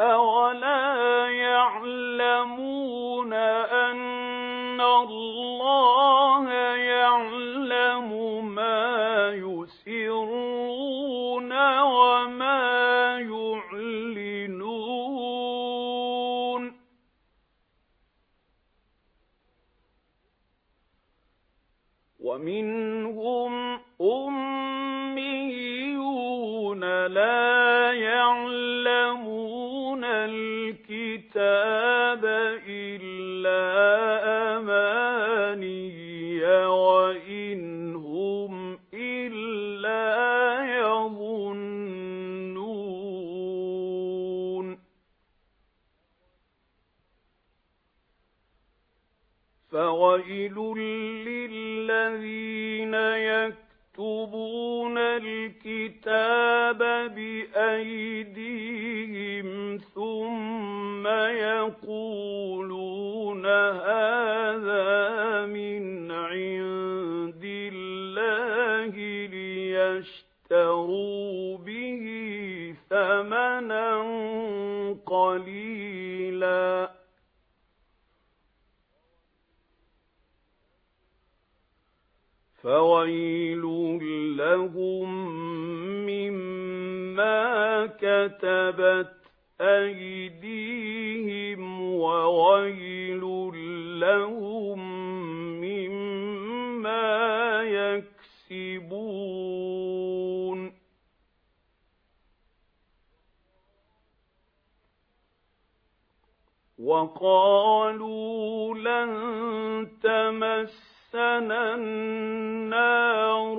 أَوَلَا يَعْلَمُونَ أَنَّ اللَّهَ يَعْلَمُ مَا يُسِرُّونَ وَمَا يُعْلِنُونَ وَمِنْهُمْ أُمِّيُّونَ لَا يَعْلَمُونَ الْكِتَابَ إِلَّا أَمَانِيَّ وَإِنْ هُمْ إِلَّا يَظُنُّونَ فَوَيْلٌ لِّلَّذِينَ يَكْتُبُونَ الْكِتَابَ بِأَيْدِيهِمْ ثُمَّ يَقُولُونَ هَٰذَا مِنْ عِندِ اللَّهِ لِيَشْتَرُوا بِهِ ثَمَنًا قَلِيلًا ۖ. فَوَيْلٌ لَّهُم مِّمَّا كَتَبَتْ أَيْدِيهِمْ وَوَيْلٌ لَّهُم مِّمَّا يَكْسِبُونَ. وَقَالُوا لَن تَمَسَّنَا النَّارُ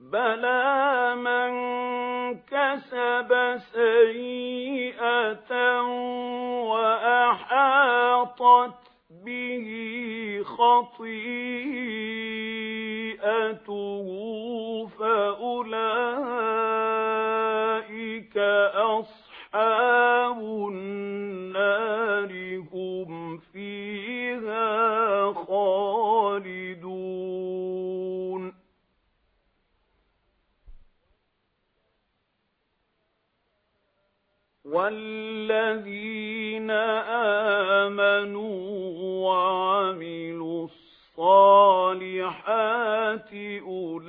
بَلَىٰ مَن كَسَبَ سَيِّئَةً وَأَحَاطَتْ بِهِ خَطِيئَتُهُ فَأُولَٰئِكَ وَالَّذِينَ آمَنُوا وَعَمِلُوا الصَّالِحَاتِ أُولَٰئِكَ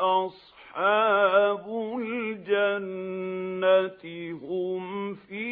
أَصْحَابُ الْجَنَّةِ ۖ هُمْ فِيهَا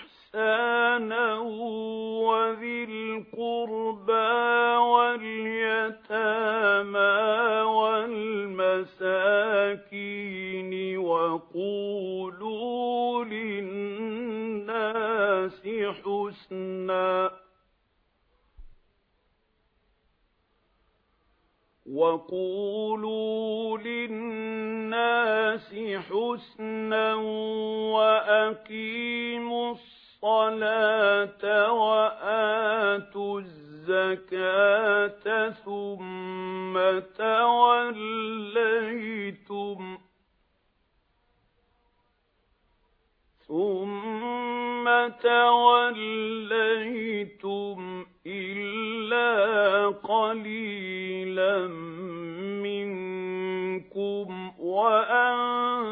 وَذِي الْقُرْبَىٰ وَالْيَتَامَىٰ وَالْمَسَاكِينِ وَقُولُوا لِلنَّاسِ حُسْنًا ۖ وَقُولُوا لِلنَّاسِ حُسْنًا وَأَقِيمُوا الصَّلَاةَ وَآتُوا الزَّكَاةَ ثُمَّ تَوَلَّيْتُمْ إِلَّا قَلِيلًا مِنكُمْ وَأَنتُم